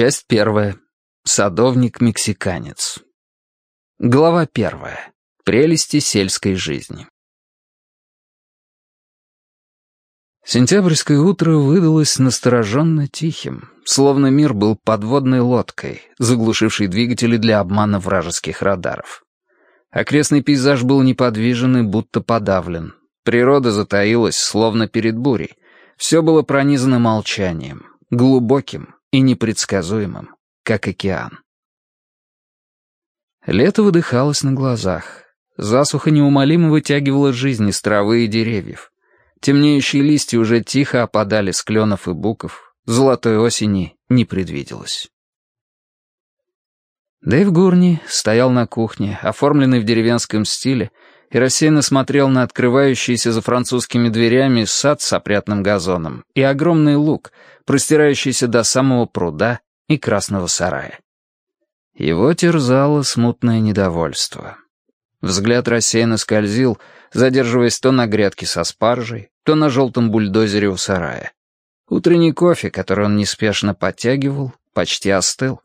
Часть первая. Садовник-мексиканец. Глава первая. Прелести сельской жизни. Сентябрьское утро выдалось настороженно тихим, словно мир был подводной лодкой, заглушившей двигатели для обмана вражеских радаров. Окрестный пейзаж был неподвижен и будто подавлен. Природа затаилась, словно перед бурей. Все было пронизано молчанием, глубоким, и непредсказуемым, как океан. Лето выдыхалось на глазах. Засуха неумолимо вытягивала жизнь из травы и деревьев. Темнеющие листья уже тихо опадали с кленов и буков. Золотой осени не предвиделось. Дэйв Гурни стоял на кухне, оформленный в деревенском стиле, и рассеянно смотрел на открывающийся за французскими дверями сад с опрятным газоном и огромный луг, простирающийся до самого пруда и красного сарая. Его терзало смутное недовольство. Взгляд рассеянно скользил, задерживаясь то на грядке со спаржей, то на желтом бульдозере у сарая. Утренний кофе, который он неспешно подтягивал, почти остыл.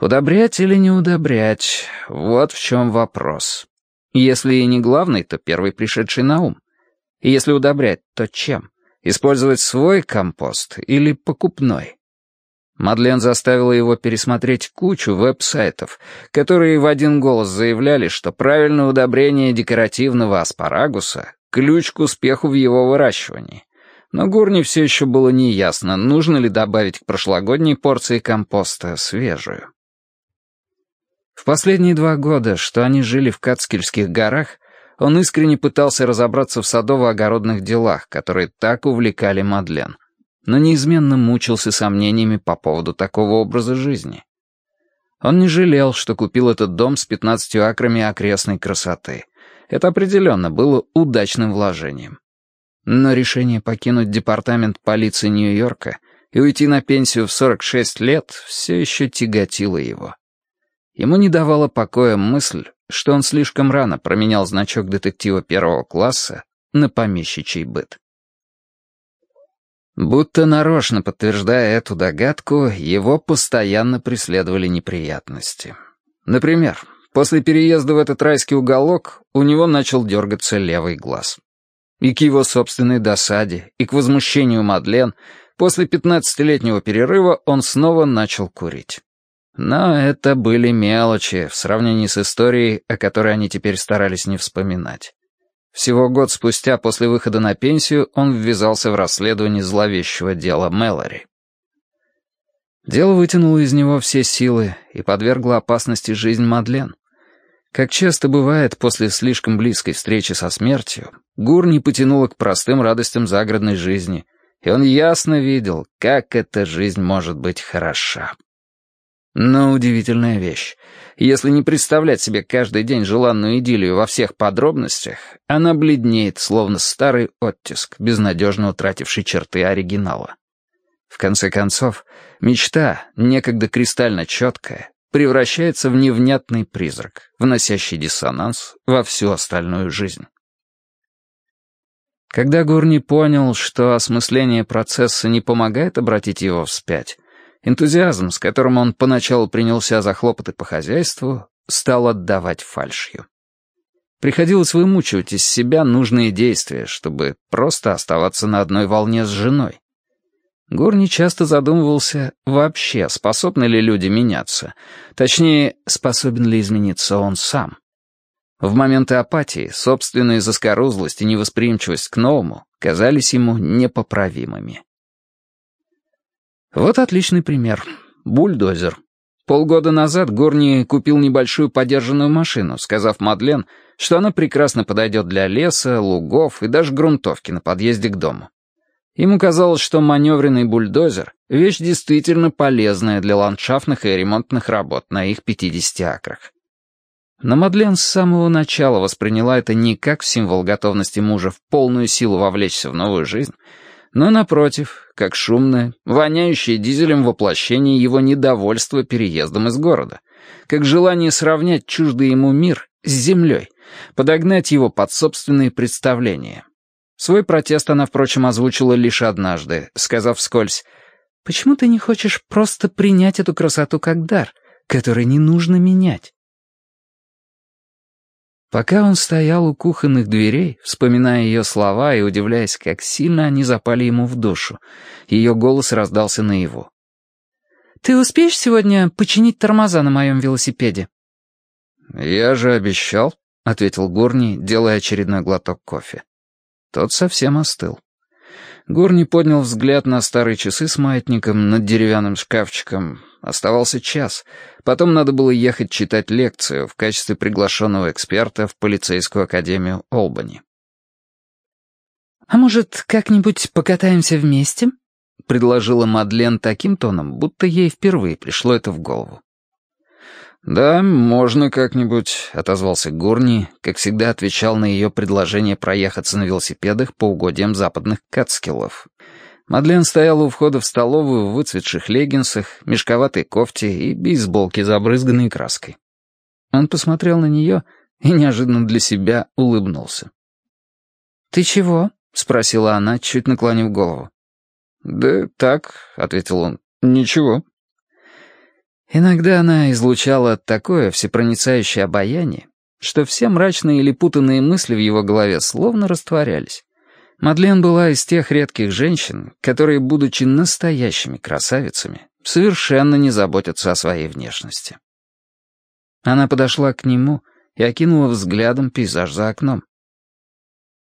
Удобрять или не удобрять — вот в чем вопрос. Если и не главный, то первый пришедший на ум. И если удобрять, то чем? Использовать свой компост или покупной? Мадлен заставила его пересмотреть кучу веб-сайтов, которые в один голос заявляли, что правильное удобрение декоративного аспарагуса — ключ к успеху в его выращивании. Но Гурни все еще было неясно, нужно ли добавить к прошлогодней порции компоста свежую. В последние два года, что они жили в Кацкельских горах, он искренне пытался разобраться в садово-огородных делах, которые так увлекали Мадлен, но неизменно мучился сомнениями по поводу такого образа жизни. Он не жалел, что купил этот дом с 15 акрами окрестной красоты. Это определенно было удачным вложением. Но решение покинуть департамент полиции Нью-Йорка и уйти на пенсию в 46 лет все еще тяготило его. Ему не давала покоя мысль, что он слишком рано променял значок детектива первого класса на помещичий быт. Будто нарочно подтверждая эту догадку, его постоянно преследовали неприятности. Например, после переезда в этот райский уголок у него начал дергаться левый глаз. И к его собственной досаде, и к возмущению Мадлен, после пятнадцатилетнего перерыва он снова начал курить. Но это были мелочи в сравнении с историей, о которой они теперь старались не вспоминать. Всего год спустя после выхода на пенсию он ввязался в расследование зловещего дела Мэлори. Дело вытянуло из него все силы и подвергло опасности жизнь Мадлен. Как часто бывает после слишком близкой встречи со смертью, Гур не потянуло к простым радостям загородной жизни, и он ясно видел, как эта жизнь может быть хороша. Но удивительная вещь. Если не представлять себе каждый день желанную идиллию во всех подробностях, она бледнеет, словно старый оттиск, безнадежно утративший черты оригинала. В конце концов, мечта, некогда кристально четкая, превращается в невнятный призрак, вносящий диссонанс во всю остальную жизнь. Когда Гурни понял, что осмысление процесса не помогает обратить его вспять, Энтузиазм, с которым он поначалу принялся за хлопоты по хозяйству, стал отдавать фальшью. Приходилось вымучивать из себя нужные действия, чтобы просто оставаться на одной волне с женой. Гор часто задумывался, вообще, способны ли люди меняться. Точнее, способен ли измениться он сам. В моменты апатии собственная заскорузлость и невосприимчивость к новому казались ему непоправимыми. Вот отличный пример. Бульдозер. Полгода назад Горни купил небольшую подержанную машину, сказав Мадлен, что она прекрасно подойдет для леса, лугов и даже грунтовки на подъезде к дому. Ему казалось, что маневренный бульдозер — вещь действительно полезная для ландшафтных и ремонтных работ на их 50 акрах. Но Мадлен с самого начала восприняла это не как символ готовности мужа в полную силу вовлечься в новую жизнь, но, напротив, как шумное, воняющее дизелем воплощение его недовольства переездом из города, как желание сравнять чуждый ему мир с землей, подогнать его под собственные представления. Свой протест она, впрочем, озвучила лишь однажды, сказав вскользь, Почему ты не хочешь просто принять эту красоту как дар, который не нужно менять? Пока он стоял у кухонных дверей, вспоминая ее слова и удивляясь, как сильно они запали ему в душу, ее голос раздался наяву. «Ты успеешь сегодня починить тормоза на моем велосипеде?» «Я же обещал», — ответил Гурни, делая очередной глоток кофе. Тот совсем остыл. Гурни поднял взгляд на старые часы с маятником над деревянным шкафчиком. Оставался час. Потом надо было ехать читать лекцию в качестве приглашенного эксперта в полицейскую академию Олбани. «А может, как-нибудь покатаемся вместе?» — предложила Мадлен таким тоном, будто ей впервые пришло это в голову. «Да, можно как-нибудь», — отозвался Гурни, как всегда отвечал на ее предложение проехаться на велосипедах по угодьям западных Кацкиллов. Мадлен стояла у входа в столовую в выцветших леггинсах, мешковатой кофте и бейсболке, забрызганной краской. Он посмотрел на нее и неожиданно для себя улыбнулся. «Ты чего?» — спросила она, чуть наклонив голову. «Да так», — ответил он, — «ничего». Иногда она излучала такое всепроницающее обаяние, что все мрачные или путанные мысли в его голове словно растворялись. Мадлен была из тех редких женщин, которые, будучи настоящими красавицами, совершенно не заботятся о своей внешности. Она подошла к нему и окинула взглядом пейзаж за окном.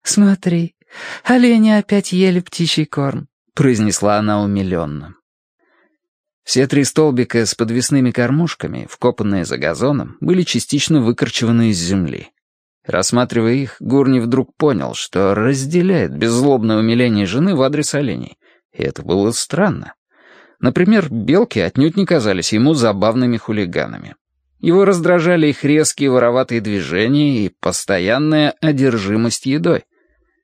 «Смотри, олени опять ели птичий корм», — произнесла она умиленно. Все три столбика с подвесными кормушками, вкопанные за газоном, были частично выкорчеваны из земли. Рассматривая их, Гурни вдруг понял, что разделяет беззлобное умиление жены в адрес оленей. И это было странно. Например, белки отнюдь не казались ему забавными хулиганами. Его раздражали их резкие вороватые движения и постоянная одержимость едой.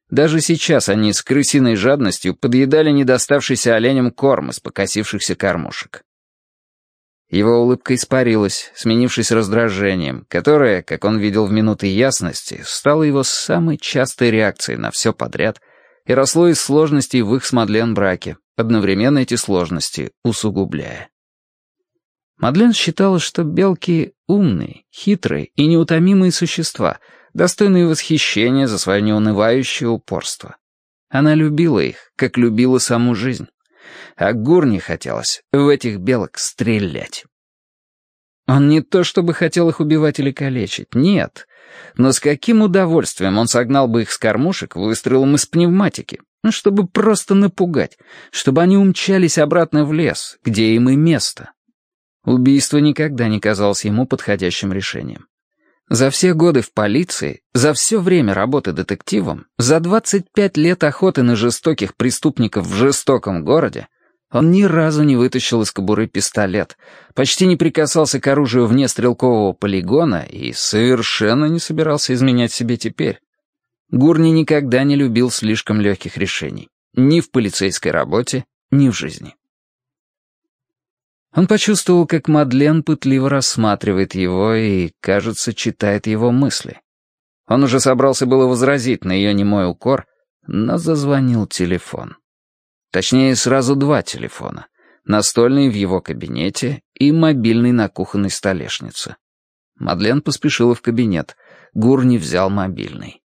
Даже сейчас они с крысиной жадностью подъедали недоставшийся оленям корм из покосившихся кормушек. Его улыбка испарилась, сменившись раздражением, которое, как он видел в минуты ясности, стало его самой частой реакцией на все подряд и росло из сложностей в их с Мадлен браке, одновременно эти сложности усугубляя. Мадлен считала, что белки — умные, хитрые и неутомимые существа — достойные восхищения за свое неунывающее упорство. Она любила их, как любила саму жизнь. А Гурни хотелось в этих белок стрелять. Он не то чтобы хотел их убивать или калечить, нет. Но с каким удовольствием он согнал бы их с кормушек выстрелом из пневматики, ну, чтобы просто напугать, чтобы они умчались обратно в лес, где им и место. Убийство никогда не казалось ему подходящим решением. За все годы в полиции, за все время работы детективом, за 25 лет охоты на жестоких преступников в жестоком городе, он ни разу не вытащил из кобуры пистолет, почти не прикасался к оружию вне стрелкового полигона и совершенно не собирался изменять себе теперь. Гурни никогда не любил слишком легких решений. Ни в полицейской работе, ни в жизни. Он почувствовал, как Мадлен пытливо рассматривает его и, кажется, читает его мысли. Он уже собрался было возразить на ее немой укор, но зазвонил телефон. Точнее, сразу два телефона. Настольный в его кабинете и мобильный на кухонной столешнице. Мадлен поспешила в кабинет. Гурни взял мобильный.